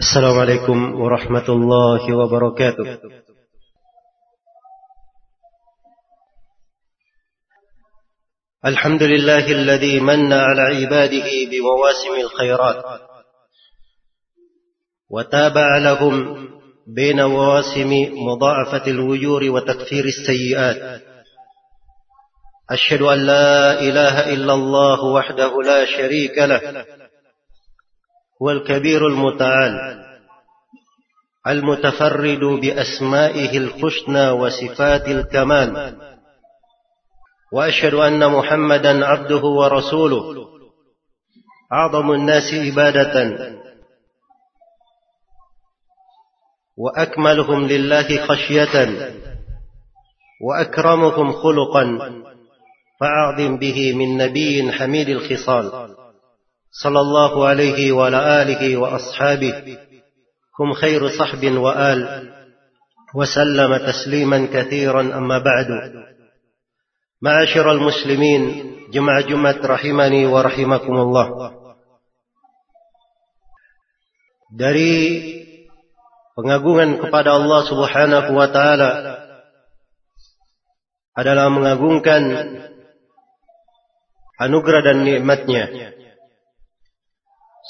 السلام عليكم ورحمة الله وبركاته. الحمد لله الذي من على عباده بمواسم الخيرات وتابع لهم بين مواسم مضاعفة الوجور وتكفير السيئات. أشهد أن لا إله إلا الله وحده لا شريك له. هو الكبير المتعال المتفرد بأسمائه الحسنى وصفات الكمال. وأشهد أن محمدا عبده ورسوله. أعظم الناس عبادة. وأكملهم لله خشية. وأكرمهم خلقا. فأعظم به من نبي حميد الخصال. صلى الله عليه وعلى آله وأصحابه. هم خير صحب وآل. وسلم تسليما كثيرا أما بعد. معاشر المسلمين جمع جمعة رحمني ورحمكم الله. dari pengagungan kepada Allah Subhanahu wa taala adalah mengagungkan anugerah dan nikmatnya.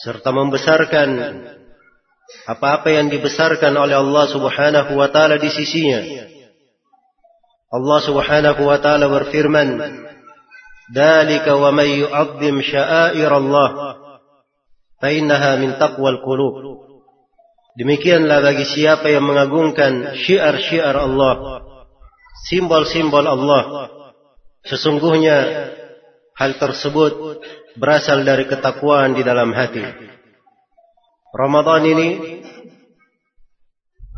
Serta membesarkan apa-apa yang dibesarkan oleh Allah Subhanahu wa taala di sisinya. Allah Subhanahu wa taala berfirman, "Dzalika wa may yu'azzim sya'air Allah fa innaha min taqwal qulub." Demikianlah bagi siapa yang mengagungkan syiar-syiar Allah, simbol-simbol Allah, sesungguhnya hal tersebut berasal dari ketakwaan di dalam hati. Ramadan ini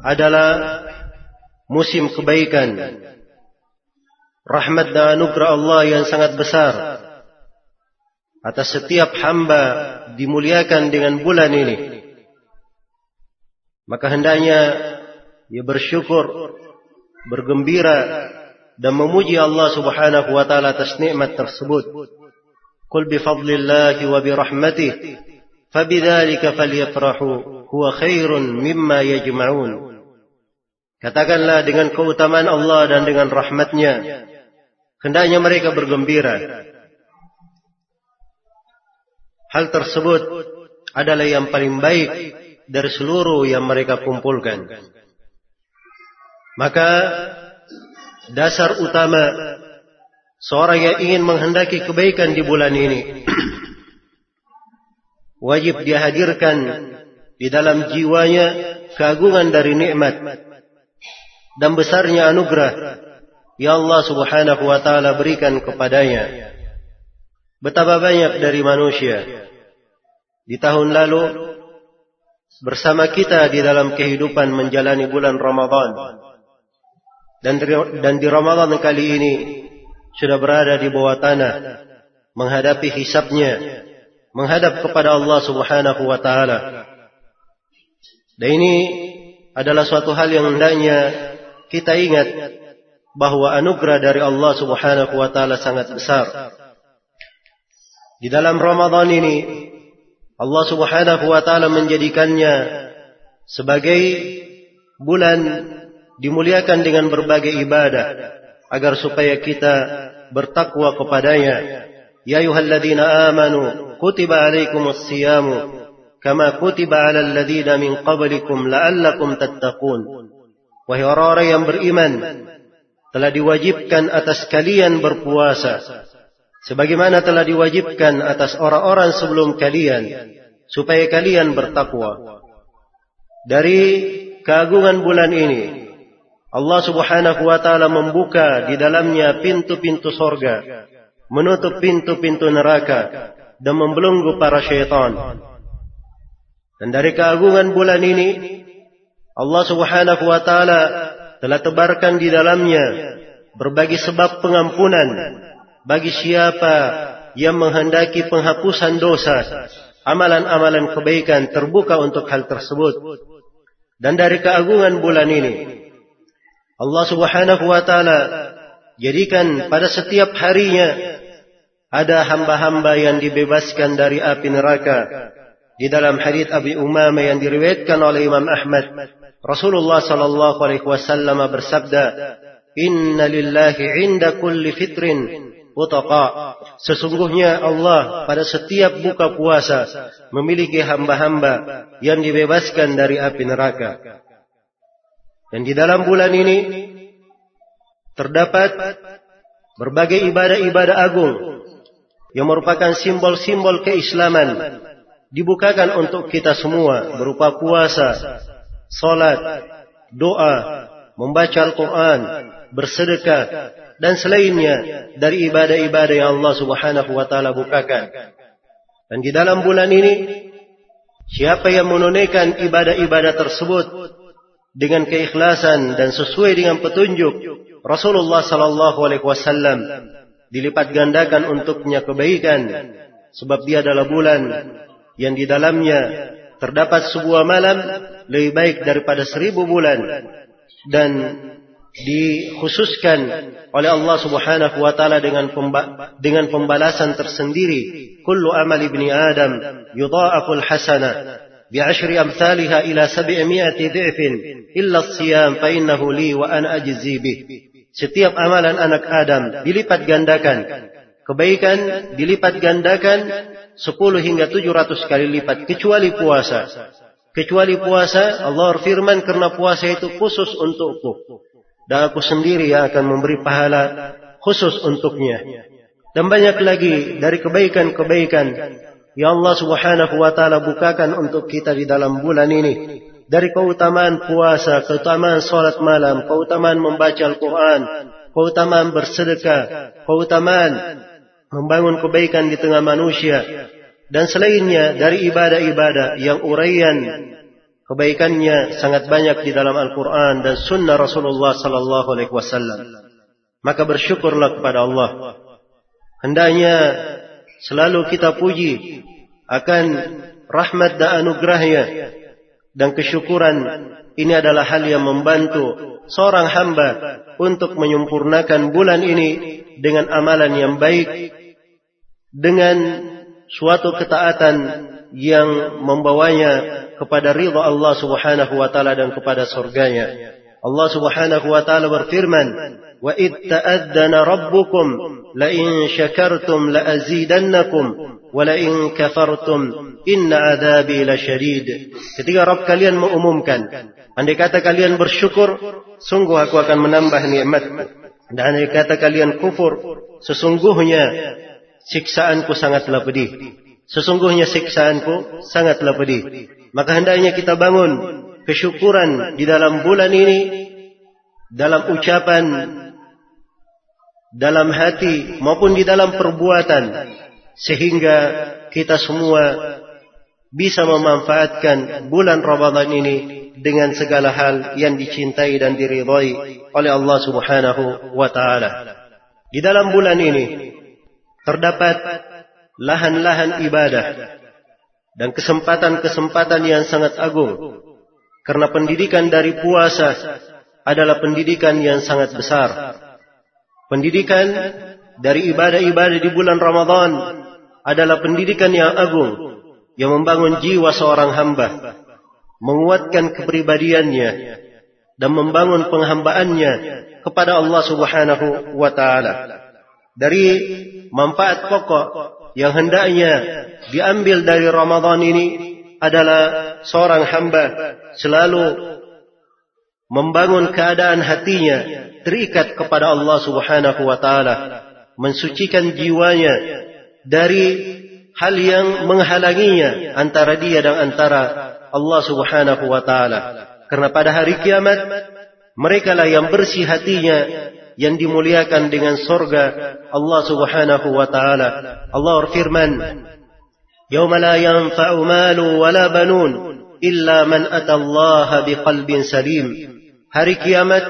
adalah musim kebaikan, rahmat dan anugerah Allah yang sangat besar atas setiap hamba dimuliakan dengan bulan ini. Maka hendaknya ia bersyukur, bergembira dan memuji Allah Subhanahu wa taala atas nikmat tersebut. قل بفضل الله وبرحمته فبذلك فليفرحوا هو خير مما يجمعون Katakanlah dengan keutamaan Allah dan dengan rahmatnya Hendaknya mereka bergembira Hal tersebut adalah yang paling baik dari seluruh yang mereka kumpulkan Maka dasar utama seorang yang ingin menghendaki kebaikan di bulan ini wajib dihadirkan di dalam jiwanya keagungan dari nikmat dan besarnya anugerah yang Allah Subhanahu wa taala berikan kepadanya. Betapa banyak dari manusia di tahun lalu bersama kita di dalam kehidupan menjalani bulan Ramadan. Dan dan di Ramadan kali ini sudah berada di bawah tanah menghadapi hisabnya menghadap kepada Allah Subhanahu wa taala. Dan ini adalah suatu hal yang hendaknya kita ingat bahawa anugerah dari Allah Subhanahu wa taala sangat besar. Di dalam Ramadan ini Allah Subhanahu wa taala menjadikannya sebagai bulan dimuliakan dengan berbagai ibadah agar supaya kita bertakwa kepadanya. Ya ayyuhalladzina amanu kutiba alaikumus siyamu kama kutiba alal ladzina min qablikum la'allakum tattaqun. Wahai orang-orang yang beriman telah diwajibkan atas kalian berpuasa. Sebagaimana telah diwajibkan atas orang-orang sebelum kalian supaya kalian bertakwa. Dari keagungan bulan ini Allah subhanahu wa ta'ala membuka di dalamnya pintu-pintu sorga. Menutup pintu-pintu neraka. Dan membelunggu para syaitan. Dan dari keagungan bulan ini. Allah subhanahu wa ta'ala telah tebarkan di dalamnya. Berbagi sebab pengampunan. Bagi siapa yang menghendaki penghapusan dosa. Amalan-amalan kebaikan terbuka untuk hal tersebut. Dan dari keagungan bulan ini. Allah Subhanahu wa taala jadikan pada setiap harinya ada hamba-hamba yang dibebaskan dari api neraka. Di dalam hadis Abi Umamah yang diriwayatkan oleh Imam Ahmad Rasulullah sallallahu alaihi wasallam bersabda Inna lillahi 'inda kulli fitrin utaqa. Sesungguhnya Allah pada setiap buka puasa memiliki hamba-hamba yang dibebaskan dari api neraka dan di dalam bulan ini terdapat berbagai ibadah-ibadah agung yang merupakan simbol-simbol keislaman dibukakan untuk kita semua berupa puasa, salat, doa, membaca Al-Quran, bersedekah dan selainnya dari ibadah-ibadah yang Allah Subhanahu wa taala bukakan. Dan di dalam bulan ini siapa yang menunaikan ibadah-ibadah tersebut dengan keikhlasan dan sesuai dengan petunjuk Rasulullah sallallahu alaihi wasallam dilipat gandakan untuknya kebaikan sebab dia adalah bulan yang di dalamnya terdapat sebuah malam lebih baik daripada seribu bulan dan dikhususkan oleh Allah Subhanahu wa taala dengan dengan pembalasan tersendiri. Kullu amal ibni adam yudha'afu al-hasana ila 700 dhi'fin illa as-siyam fa innahu li wa ana ajzi bih setiap amalan anak adam dilipat gandakan kebaikan dilipat gandakan 10 hingga 700 kali lipat kecuali puasa. Kecuali puasa, Allah firman karena puasa itu khusus untukku. Dan aku sendiri yang akan memberi pahala khusus untuknya. Dan banyak lagi dari kebaikan-kebaikan yang Allah subhanahu wa ta'ala bukakan untuk kita di dalam bulan ini. Dari keutamaan puasa, keutamaan solat malam, keutamaan membaca Al-Quran, keutamaan bersedekah, keutamaan membangun kebaikan di tengah manusia dan selainnya dari ibadah-ibadah yang uraian kebaikannya sangat banyak di dalam Al-Quran dan Sunnah Rasulullah Sallallahu Alaihi Wasallam. Maka bersyukurlah kepada Allah. Hendaknya selalu kita puji akan rahmat dan anugerahnya dan kesyukuran ini adalah hal yang membantu seorang hamba untuk menyempurnakan bulan ini dengan amalan yang baik dengan suatu ketaatan yang membawanya kepada ridha Allah Subhanahu wa taala dan kepada surganya. Allah Subhanahu wa taala berfirman, "Wa id ta'addana rabbukum la in syakartum la azidannakum wa la in kafartum inna adabi lasyadid." Ketika Rabb kalian mengumumkan, andai kata kalian bersyukur, sungguh aku akan menambah nikmat. Dan andai kata kalian kufur, sesungguhnya siksaanku sangatlah pedih. Sesungguhnya siksaanku sangatlah pedih. Maka hendaknya kita bangun kesyukuran di dalam bulan ini dalam ucapan dalam hati maupun di dalam perbuatan sehingga kita semua bisa memanfaatkan bulan Ramadan ini dengan segala hal yang dicintai dan diridhai oleh Allah Subhanahu wa taala. Di dalam bulan ini terdapat lahan-lahan ibadah dan kesempatan-kesempatan yang sangat agung karena pendidikan dari puasa adalah pendidikan yang sangat besar. Pendidikan dari ibadah-ibadah di bulan Ramadan adalah pendidikan yang agung yang membangun jiwa seorang hamba menguatkan kepribadiannya dan membangun penghambaannya kepada Allah Subhanahu wa taala. Dari manfaat pokok yang hendaknya diambil dari Ramadan ini adalah seorang hamba selalu membangun keadaan hatinya terikat kepada Allah Subhanahu wa taala mensucikan jiwanya dari hal yang menghalanginya antara dia dan antara Allah Subhanahu wa taala karena pada hari kiamat mereka lah yang bersih hatinya yang dimuliakan dengan surga Allah Subhanahu wa taala. Allah berfirman, "Yauma la yanfa'u malu wa la banun illa man ata Allah biqalbin salim." Hari kiamat,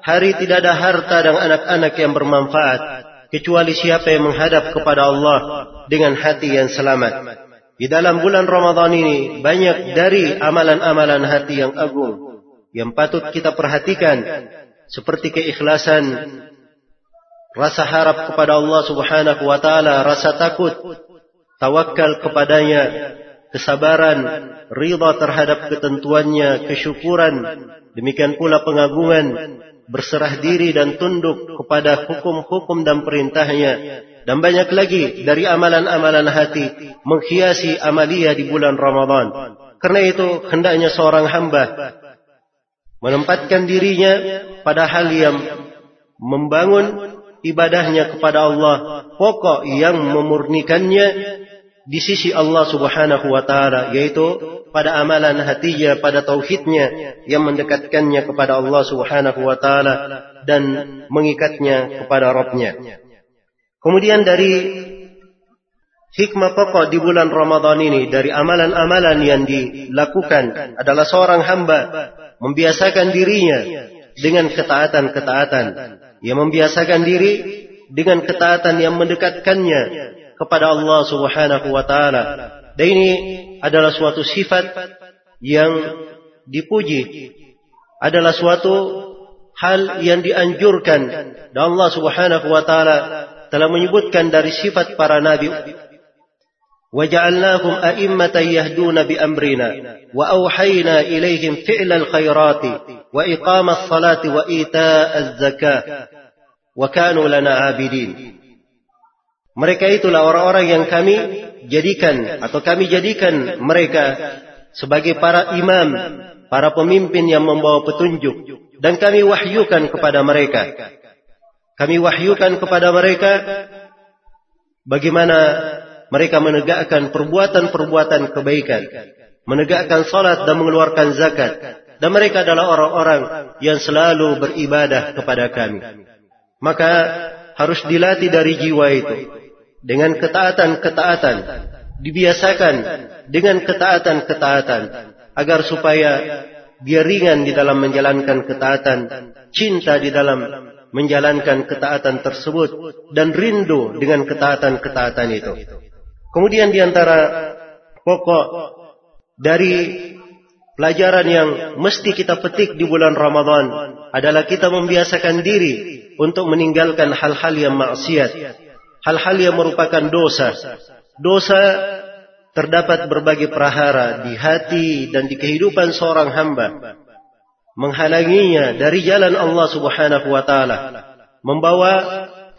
hari tidak ada harta dan anak-anak yang bermanfaat kecuali siapa yang menghadap kepada Allah dengan hati yang selamat. Di dalam bulan Ramadan ini banyak dari amalan-amalan hati yang agung yang patut kita perhatikan seperti keikhlasan rasa harap kepada Allah Subhanahu wa taala rasa takut tawakal kepadanya kesabaran, ridha terhadap ketentuannya, kesyukuran, demikian pula pengagungan, berserah diri dan tunduk kepada hukum-hukum dan perintahnya, dan banyak lagi dari amalan-amalan hati menghiasi amalia di bulan Ramadan. Karena itu hendaknya seorang hamba menempatkan dirinya pada hal yang membangun ibadahnya kepada Allah, pokok yang memurnikannya di sisi Allah Subhanahu wa taala yaitu pada amalan hatinya pada tauhidnya yang mendekatkannya kepada Allah Subhanahu wa taala dan mengikatnya kepada Rabbnya. Kemudian dari hikmah pokok di bulan Ramadan ini dari amalan-amalan yang dilakukan adalah seorang hamba membiasakan dirinya dengan ketaatan-ketaatan. Ia membiasakan diri dengan ketaatan yang mendekatkannya kepada Allah Subhanahu wa taala. Dan ini adalah suatu sifat yang dipuji. Adalah suatu hal yang dianjurkan dan Allah Subhanahu wa taala telah menyebutkan dari sifat para nabi وجعلناهم أئمة يهدون بأمرنا وأوحينا إليهم فعل الخيرات وإقام الصلاة وإيتاء الزكاة وكانوا لنا عابدين mereka itulah orang-orang yang kami jadikan atau kami jadikan mereka sebagai para imam, para pemimpin yang membawa petunjuk dan kami wahyukan kepada mereka kami wahyukan kepada mereka bagaimana mereka menegakkan perbuatan-perbuatan kebaikan, menegakkan salat dan mengeluarkan zakat. Dan mereka adalah orang-orang yang selalu beribadah kepada kami. Maka harus dilatih dari jiwa itu dengan ketaatan-ketaatan, dibiasakan dengan ketaatan-ketaatan agar supaya dia ringan di dalam menjalankan ketaatan, cinta di dalam menjalankan ketaatan tersebut dan rindu dengan ketaatan-ketaatan itu. Kemudian di antara pokok dari pelajaran yang mesti kita petik di bulan Ramadan adalah kita membiasakan diri untuk meninggalkan hal-hal yang maksiat, hal-hal yang merupakan dosa. Dosa terdapat berbagai perahara di hati dan di kehidupan seorang hamba. Menghalanginya dari jalan Allah Subhanahu wa taala, membawa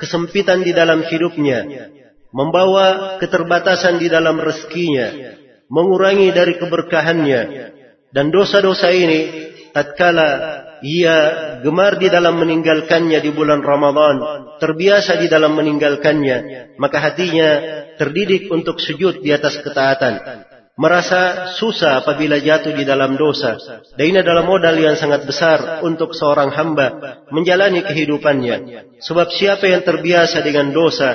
kesempitan di dalam hidupnya, membawa keterbatasan di dalam rezekinya, mengurangi dari keberkahannya. Dan dosa-dosa ini tatkala ia gemar di dalam meninggalkannya di bulan Ramadan, terbiasa di dalam meninggalkannya, maka hatinya terdidik untuk sujud di atas ketaatan merasa susah apabila jatuh di dalam dosa. Dan ini adalah modal yang sangat besar untuk seorang hamba menjalani kehidupannya. Sebab siapa yang terbiasa dengan dosa,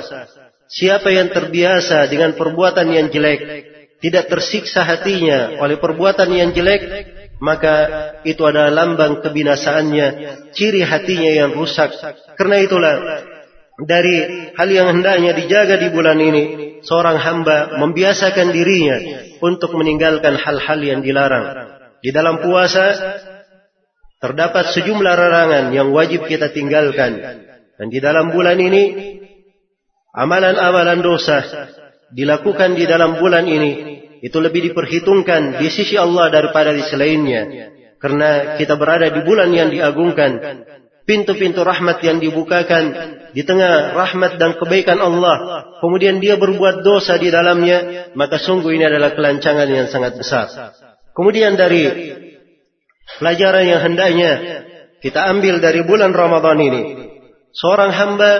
siapa yang terbiasa dengan perbuatan yang jelek, tidak tersiksa hatinya oleh perbuatan yang jelek, maka itu adalah lambang kebinasaannya, ciri hatinya yang rusak. Karena itulah dari hal yang hendaknya dijaga di bulan ini seorang hamba membiasakan dirinya untuk meninggalkan hal-hal yang dilarang di dalam puasa terdapat sejumlah larangan yang wajib kita tinggalkan dan di dalam bulan ini amalan-amalan dosa dilakukan di dalam bulan ini itu lebih diperhitungkan di sisi Allah daripada di selainnya. Karena kita berada di bulan yang diagungkan. Pintu-pintu rahmat yang dibukakan. Di tengah rahmat dan kebaikan Allah. Kemudian dia berbuat dosa di dalamnya. Maka sungguh ini adalah kelancangan yang sangat besar. Kemudian dari pelajaran yang hendaknya kita ambil dari bulan Ramadan ini. Seorang hamba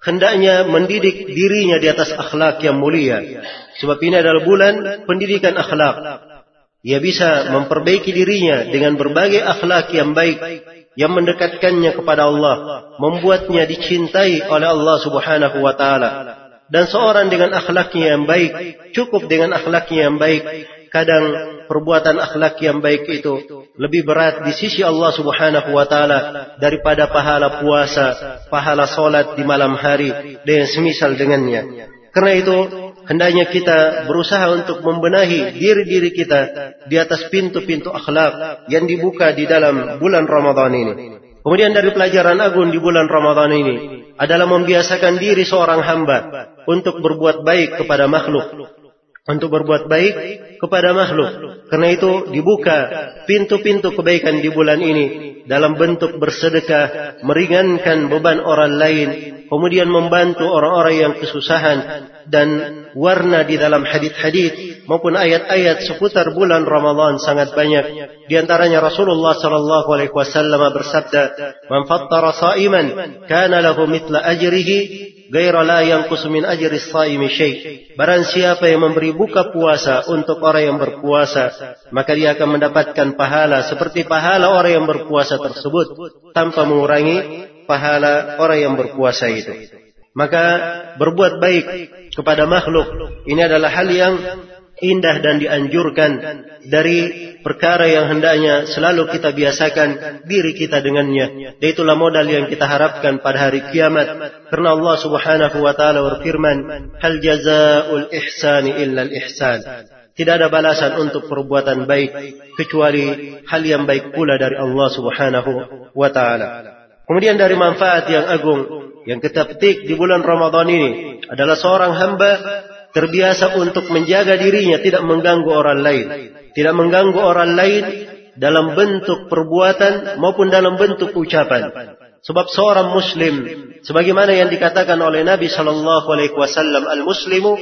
hendaknya mendidik dirinya di atas akhlak yang mulia sebab ini adalah bulan pendidikan akhlak ia bisa memperbaiki dirinya dengan berbagai akhlak yang baik yang mendekatkannya kepada Allah, membuatnya dicintai oleh Allah Subhanahu wa taala. Dan seorang dengan akhlaknya yang baik, cukup dengan akhlaknya yang baik, kadang perbuatan akhlak yang baik itu lebih berat di sisi Allah Subhanahu wa taala daripada pahala puasa, pahala salat di malam hari dan semisal dengannya. Karena itu hendaknya kita berusaha untuk membenahi diri-diri kita di atas pintu-pintu akhlak yang dibuka di dalam bulan Ramadan ini. Kemudian dari pelajaran agung di bulan Ramadan ini adalah membiasakan diri seorang hamba untuk berbuat baik kepada makhluk. Untuk berbuat baik kepada makhluk. Karena itu dibuka pintu-pintu kebaikan di bulan ini dalam bentuk bersedekah, meringankan beban orang lain, kemudian membantu orang-orang yang kesusahan dan warna di dalam hadis-hadis maupun ayat-ayat seputar bulan Ramadan sangat banyak. Di antaranya Rasulullah sallallahu alaihi wasallam bersabda, "Man fattara sha'iman kana lahu mithla ajrihi gaira la yang kusumin ajri saimi syai. Barang siapa yang memberi buka puasa untuk orang yang berpuasa, maka dia akan mendapatkan pahala seperti pahala orang yang berpuasa tersebut tanpa mengurangi pahala orang yang berpuasa itu. Maka berbuat baik kepada makhluk ini adalah hal yang indah dan dianjurkan dari perkara yang hendaknya selalu kita biasakan diri kita dengannya. Dan itulah modal yang kita harapkan pada hari kiamat. Karena Allah subhanahu wa ta'ala berfirman, Hal jaza'ul ihsani illa al-ihsan. Tidak ada balasan untuk perbuatan baik kecuali hal yang baik pula dari Allah subhanahu wa ta'ala. Kemudian dari manfaat yang agung yang kita petik di bulan Ramadan ini adalah seorang hamba terbiasa untuk menjaga dirinya tidak mengganggu orang lain. Tidak mengganggu orang lain dalam bentuk perbuatan maupun dalam bentuk ucapan. Sebab seorang muslim sebagaimana yang dikatakan oleh Nabi sallallahu alaihi wasallam al-muslimu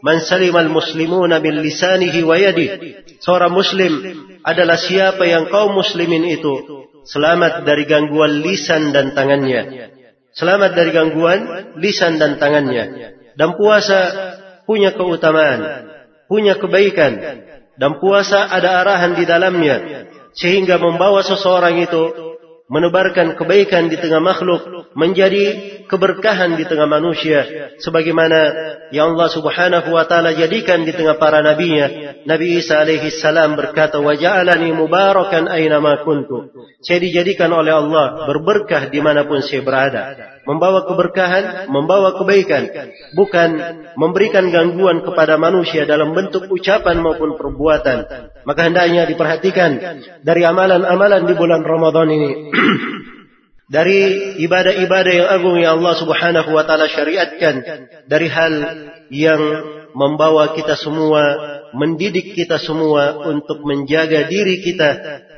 man salima al-muslimuna bil lisanihi wa yadihi seorang muslim adalah siapa yang kaum muslimin itu selamat dari gangguan lisan dan tangannya. Selamat dari gangguan lisan dan tangannya. Dan puasa punya keutamaan, punya kebaikan dan puasa ada arahan di dalamnya sehingga membawa seseorang itu menebarkan kebaikan di tengah makhluk menjadi keberkahan di tengah manusia sebagaimana yang Allah Subhanahu wa taala jadikan di tengah para nabinya. Nabi Isa alaihi salam berkata wa ja'alani mubarakan aina kuntu. Saya dijadikan oleh Allah berberkah di manapun saya berada membawa keberkahan, membawa kebaikan, bukan memberikan gangguan kepada manusia dalam bentuk ucapan maupun perbuatan. Maka hendaknya diperhatikan dari amalan-amalan di bulan Ramadan ini. dari ibadah-ibadah yang agung yang Allah Subhanahu wa taala syariatkan dari hal yang membawa kita semua mendidik kita semua untuk menjaga diri kita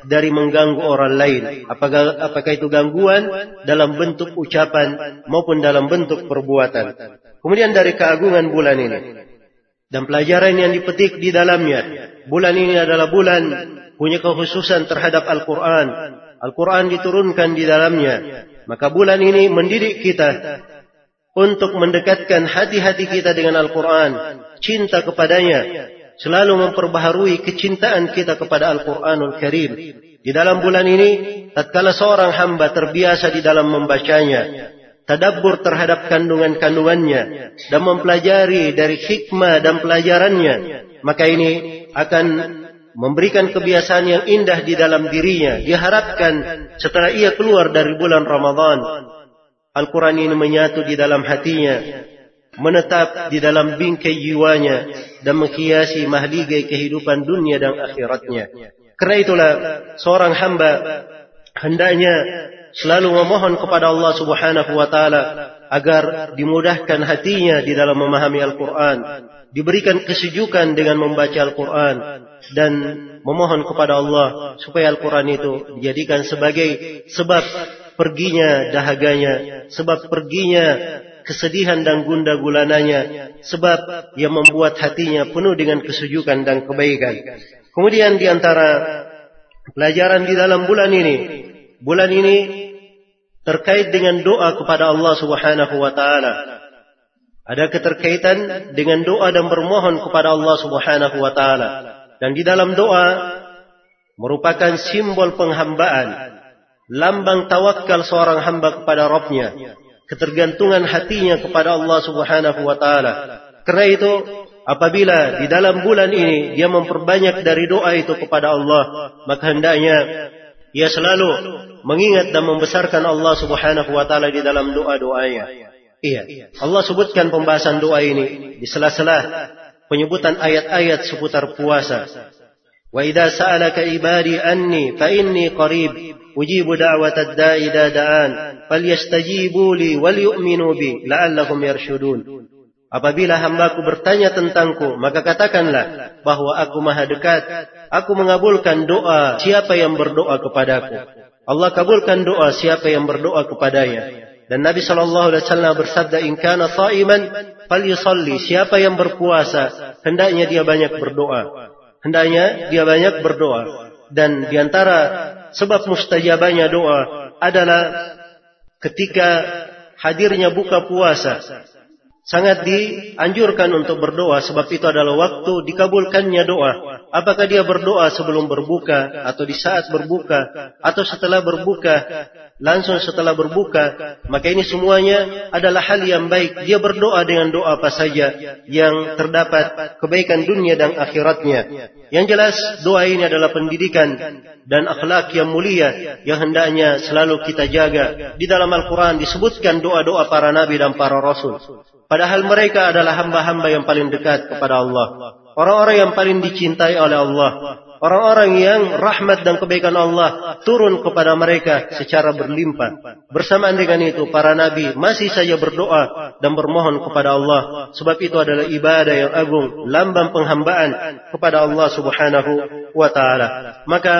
dari mengganggu orang lain. Apakah, apakah itu gangguan dalam bentuk ucapan maupun dalam bentuk perbuatan. Kemudian dari keagungan bulan ini. Dan pelajaran yang dipetik di dalamnya. Bulan ini adalah bulan punya kekhususan terhadap Al-Quran. Al-Quran diturunkan di dalamnya. Maka bulan ini mendidik kita untuk mendekatkan hati-hati kita dengan Al-Quran. Cinta kepadanya selalu memperbaharui kecintaan kita kepada Al-Quranul Karim. Di dalam bulan ini, tatkala seorang hamba terbiasa di dalam membacanya, tadabbur terhadap kandungan-kandungannya, dan mempelajari dari hikmah dan pelajarannya, maka ini akan memberikan kebiasaan yang indah di dalam dirinya. Diharapkan setelah ia keluar dari bulan Ramadhan, Al-Quran ini menyatu di dalam hatinya, menetap di dalam bingkai jiwanya dan menghiasi mahligai kehidupan dunia dan akhiratnya. Kerana itulah seorang hamba hendaknya selalu memohon kepada Allah Subhanahu wa taala agar dimudahkan hatinya di dalam memahami Al-Qur'an, diberikan kesejukan dengan membaca Al-Qur'an dan memohon kepada Allah supaya Al-Qur'an itu dijadikan sebagai sebab perginya dahaganya, sebab perginya kesedihan dan gunda gulananya sebab ia membuat hatinya penuh dengan kesujukan dan kebaikan. Kemudian di antara pelajaran di dalam bulan ini, bulan ini terkait dengan doa kepada Allah Subhanahu wa taala. Ada keterkaitan dengan doa dan bermohon kepada Allah Subhanahu wa taala. Dan di dalam doa merupakan simbol penghambaan, lambang tawakal seorang hamba kepada Rabbnya ketergantungan hatinya kepada Allah Subhanahu wa taala. Karena itu apabila di dalam bulan ini dia memperbanyak dari doa itu kepada Allah, maka hendaknya ia selalu mengingat dan membesarkan Allah Subhanahu wa taala di dalam doa-doanya. Iya. Allah sebutkan pembahasan doa ini di sela-sela penyebutan ayat-ayat seputar puasa. Ibadi anni fa inni qarib ujibu da'watad da'i idza da'an falyastajibu li wal yu'minu bi la'allahum yarshudun Apabila hambaku bertanya tentangku, maka katakanlah bahwa aku maha dekat. Aku mengabulkan doa siapa yang berdoa kepadaku. Allah kabulkan doa siapa yang berdoa kepadanya. Dan Nabi SAW bersabda, In kana sa'iman, fal yusalli. Siapa yang berpuasa, hendaknya dia banyak berdoa. Hendaknya dia banyak berdoa. Dan diantara sebab mustajabahnya doa adalah ketika hadirnya buka puasa sangat dianjurkan untuk berdoa sebab itu adalah waktu dikabulkannya doa. Apakah dia berdoa sebelum berbuka atau di saat berbuka atau setelah berbuka, langsung setelah berbuka, maka ini semuanya adalah hal yang baik. Dia berdoa dengan doa apa saja yang terdapat kebaikan dunia dan akhiratnya. Yang jelas doa ini adalah pendidikan dan akhlak yang mulia yang hendaknya selalu kita jaga. Di dalam Al-Quran disebutkan doa-doa para nabi dan para rasul. Padahal mereka adalah hamba-hamba yang paling dekat kepada Allah. Orang-orang yang paling dicintai oleh Allah. Orang-orang yang rahmat dan kebaikan Allah turun kepada mereka secara berlimpah. Bersamaan dengan itu, para nabi masih saja berdoa dan bermohon kepada Allah. Sebab itu adalah ibadah yang agung, lambang penghambaan kepada Allah subhanahu wa ta'ala. Maka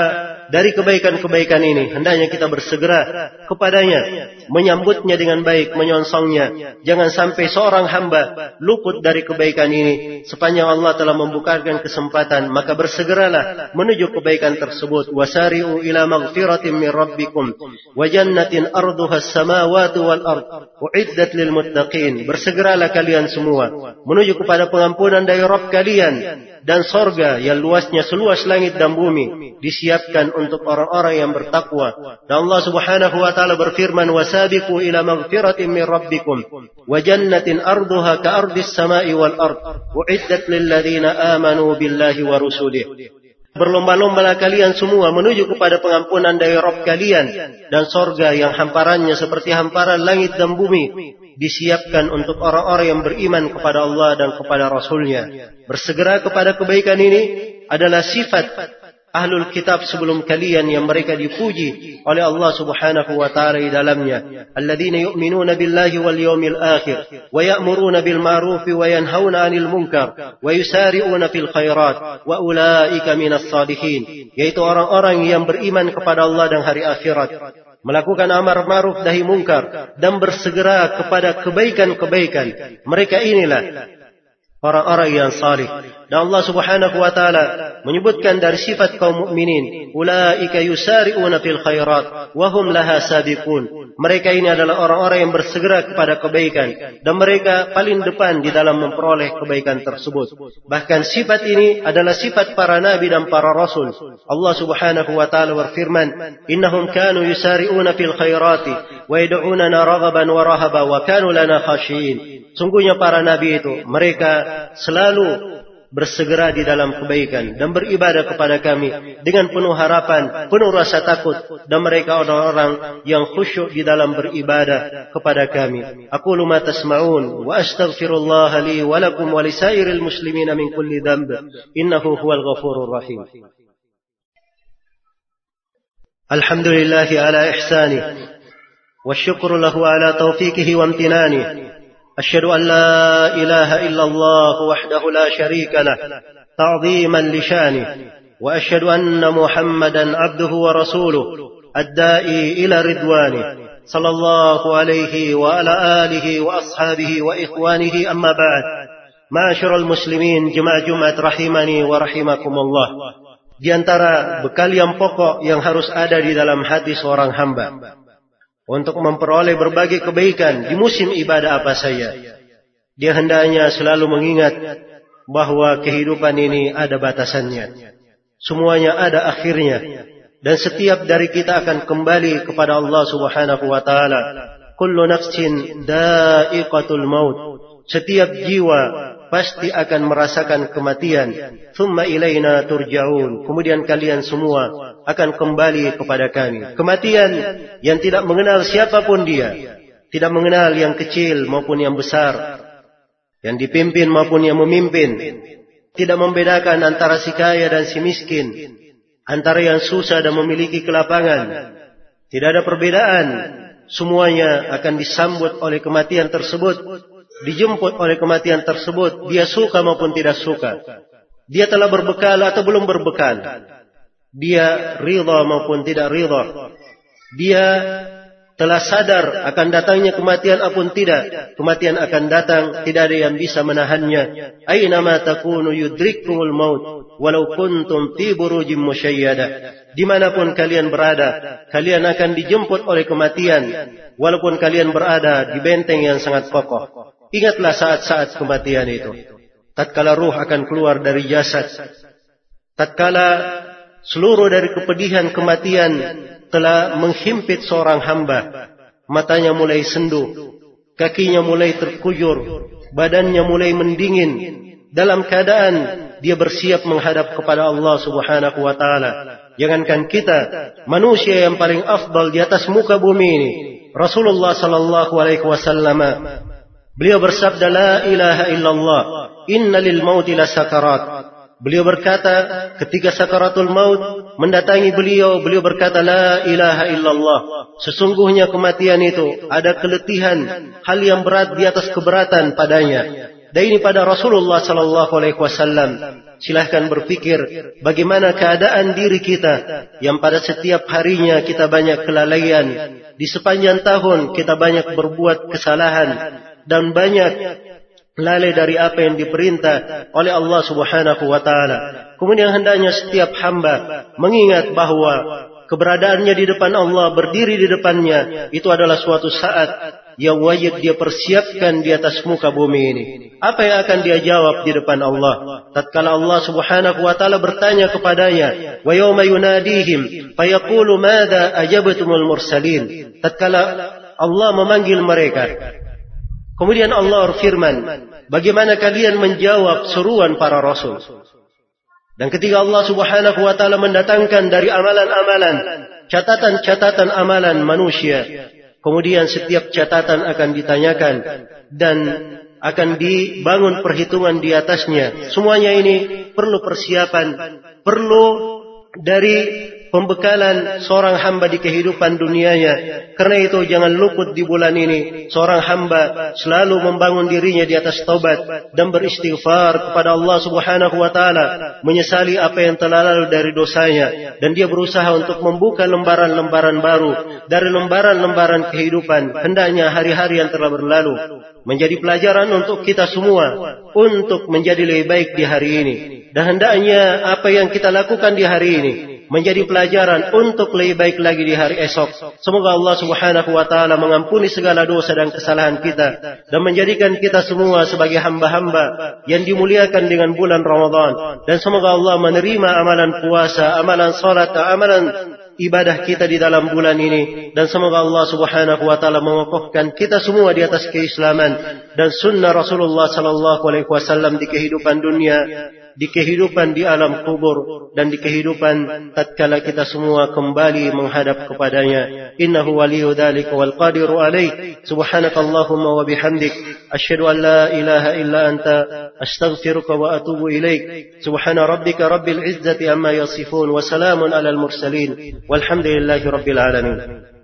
dari kebaikan-kebaikan ini hendaknya kita bersegera kepadanya menyambutnya dengan baik menyonsongnya jangan sampai seorang hamba luput dari kebaikan ini. Sepanjang Allah telah membukakan kesempatan maka bersegeralah menuju kebaikan tersebut. Wasari'u ila maghfiratin min rabbikum wa jannatin arduha as-samawati wal ard uiddat lil muttaqin. Bersegeralah kalian semua menuju kepada pengampunan dari Rabb kalian dan sorga yang luasnya seluas langit dan bumi disiapkan untuk orang-orang yang bertakwa. Dan Allah Subhanahu wa taala berfirman wasabiqu ila maghfiratin min rabbikum wa jannatin arduha ka ardis samai wal ard uiddat lil ladzina amanu billahi wa rusulihi. Berlomba-lombalah kalian semua menuju kepada pengampunan dari Rabb kalian dan sorga yang hamparannya seperti hamparan langit dan bumi disiapkan untuk orang-orang yang beriman kepada Allah dan kepada Rasulnya. Bersegera kepada kebaikan ini adalah sifat ahlul kitab sebelum kalian yang mereka dipuji oleh Allah Subhanahu wa taala di dalamnya. Alladzina yu'minuna billahi wal yawmil akhir wa ya'muruna bil ma'ruf wa yanhauna 'anil munkar wa yusari'una fil khairat wa ulaika minas salihin. Yaitu orang-orang yang beriman kepada Allah dan hari akhirat melakukan amar ma'ruf nahi mungkar dan bersegera kepada kebaikan-kebaikan. Mereka inilah orang-orang yang salih. Dan Allah Subhanahu wa taala menyebutkan dari sifat kaum mukminin, ulaika yusari'una fil khairat wa hum laha sabiqun. Mereka ini adalah orang-orang yang bersegera kepada kebaikan dan mereka paling depan di dalam memperoleh kebaikan tersebut. Bahkan sifat ini adalah sifat para nabi dan para rasul. Allah Subhanahu wa taala berfirman, "Innahum kanu yusari'una fil khairati wa yad'unana raghaban wa rahaba wa kanu lana khashiyin." Sungguhnya para nabi itu mereka selalu bersegera di dalam kebaikan dan beribadah kepada kami dengan penuh harapan, penuh rasa takut dan mereka orang-orang yang khusyuk di dalam beribadah kepada kami. Aku luma tasma'un wa astaghfirullah li wa lakum wa lisairil muslimina min kulli dhanb innahu huwal ghafurur rahim. Ala ihsani wa syukru lahu ala tawfiqihi wa amtinani. أشهد أن لا إله إلا الله وحده لا شريك له تعظيما لشانه وأشهد أن محمدا عبده ورسوله الدائي إلى رضوانه صلى الله عليه وعلى آله وأصحابه وإخوانه أما بعد معاشر المسلمين جمع جمعة رحمني ورحمكم الله Di antara bekal yang pokok yang harus ada di dalam hati seorang hamba untuk memperoleh berbagai kebaikan di musim ibadah apa saja. Dia hendaknya selalu mengingat bahawa kehidupan ini ada batasannya. Semuanya ada akhirnya. Dan setiap dari kita akan kembali kepada Allah subhanahu wa ta'ala. Kullu nafsin da'iqatul maut. Setiap jiwa pasti akan merasakan kematian. Thumma ilayna turja'un. Kemudian kalian semua akan kembali kepada kami. Kematian yang tidak mengenal siapapun dia. Tidak mengenal yang kecil maupun yang besar. Yang dipimpin maupun yang memimpin. Tidak membedakan antara si kaya dan si miskin. Antara yang susah dan memiliki kelapangan. Tidak ada perbedaan. Semuanya akan disambut oleh kematian tersebut dijemput oleh kematian tersebut, dia suka maupun tidak suka. Dia telah berbekal atau belum berbekal. Dia ridha maupun tidak ridha. Dia telah sadar akan datangnya kematian apun tidak. Kematian akan datang, tidak ada yang bisa menahannya. Aina ma takunu yudrikumul maut walau kuntum fi burujim musyayyada. Dimanapun kalian berada, kalian akan dijemput oleh kematian walaupun kalian berada di benteng yang sangat kokoh. Ingatlah saat-saat kematian itu. Tatkala ruh akan keluar dari jasad. Tatkala seluruh dari kepedihan kematian telah menghimpit seorang hamba. Matanya mulai sendu, kakinya mulai terkujur, badannya mulai mendingin. Dalam keadaan dia bersiap menghadap kepada Allah subhanahu wa ta'ala. Jangankan kita, manusia yang paling afdal di atas muka bumi ini. Rasulullah sallallahu alaihi wasallam beliau bersabda la ilaha illallah inna lil mauti la sakarat Beliau berkata ketika sakaratul maut mendatangi beliau, beliau berkata la ilaha illallah. Sesungguhnya kematian itu ada keletihan, hal yang berat di atas keberatan padanya. Dan ini pada Rasulullah sallallahu alaihi wasallam. Silahkan berpikir bagaimana keadaan diri kita yang pada setiap harinya kita banyak kelalaian. Di sepanjang tahun kita banyak berbuat kesalahan dan banyak lalai dari apa yang diperintah oleh Allah Subhanahu wa taala. Kemudian hendaknya setiap hamba mengingat bahawa keberadaannya di depan Allah, berdiri di depannya, itu adalah suatu saat yang wajib dia persiapkan di atas muka bumi ini. Apa yang akan dia jawab di depan Allah? Tatkala Allah Subhanahu wa taala bertanya kepadanya, "Wa yawma yunadihim fayaqulu madza ajabtumul mursalin?" Tatkala Allah memanggil mereka, Kemudian Allah berfirman, bagaimana kalian menjawab seruan para rasul? Dan ketika Allah Subhanahu wa taala mendatangkan dari amalan-amalan, catatan-catatan amalan manusia, kemudian setiap catatan akan ditanyakan dan akan dibangun perhitungan di atasnya. Semuanya ini perlu persiapan, perlu dari pembekalan seorang hamba di kehidupan dunianya. Karena itu jangan luput di bulan ini. Seorang hamba selalu membangun dirinya di atas taubat dan beristighfar kepada Allah subhanahu wa ta'ala. Menyesali apa yang telah lalu dari dosanya. Dan dia berusaha untuk membuka lembaran-lembaran baru. Dari lembaran-lembaran kehidupan. Hendaknya hari-hari yang telah berlalu. Menjadi pelajaran untuk kita semua. Untuk menjadi lebih baik di hari ini. Dan hendaknya apa yang kita lakukan di hari ini menjadi pelajaran untuk lebih baik lagi di hari esok. Semoga Allah Subhanahu wa taala mengampuni segala dosa dan kesalahan kita dan menjadikan kita semua sebagai hamba-hamba yang dimuliakan dengan bulan Ramadan. Dan semoga Allah menerima amalan puasa, amalan salat, amalan ibadah kita di dalam bulan ini. Dan semoga Allah Subhanahu wa taala mengokohkan kita semua di atas keislaman dan sunnah Rasulullah sallallahu alaihi wasallam di kehidupan dunia di kehidupan di alam kubur dan di kehidupan tatkala kita semua kembali menghadap kepadanya. Innahu waliyyu dzalika wal qadiru alaih subhanakallahumma wa bihamdik. Asyhadu an la ilaha illa anta. Astaghfiruka wa atubu ilaik subhana rabbika rabbil izzati amma yasifun wa salamun alal mursalin. Walhamdulillahi rabbil alamin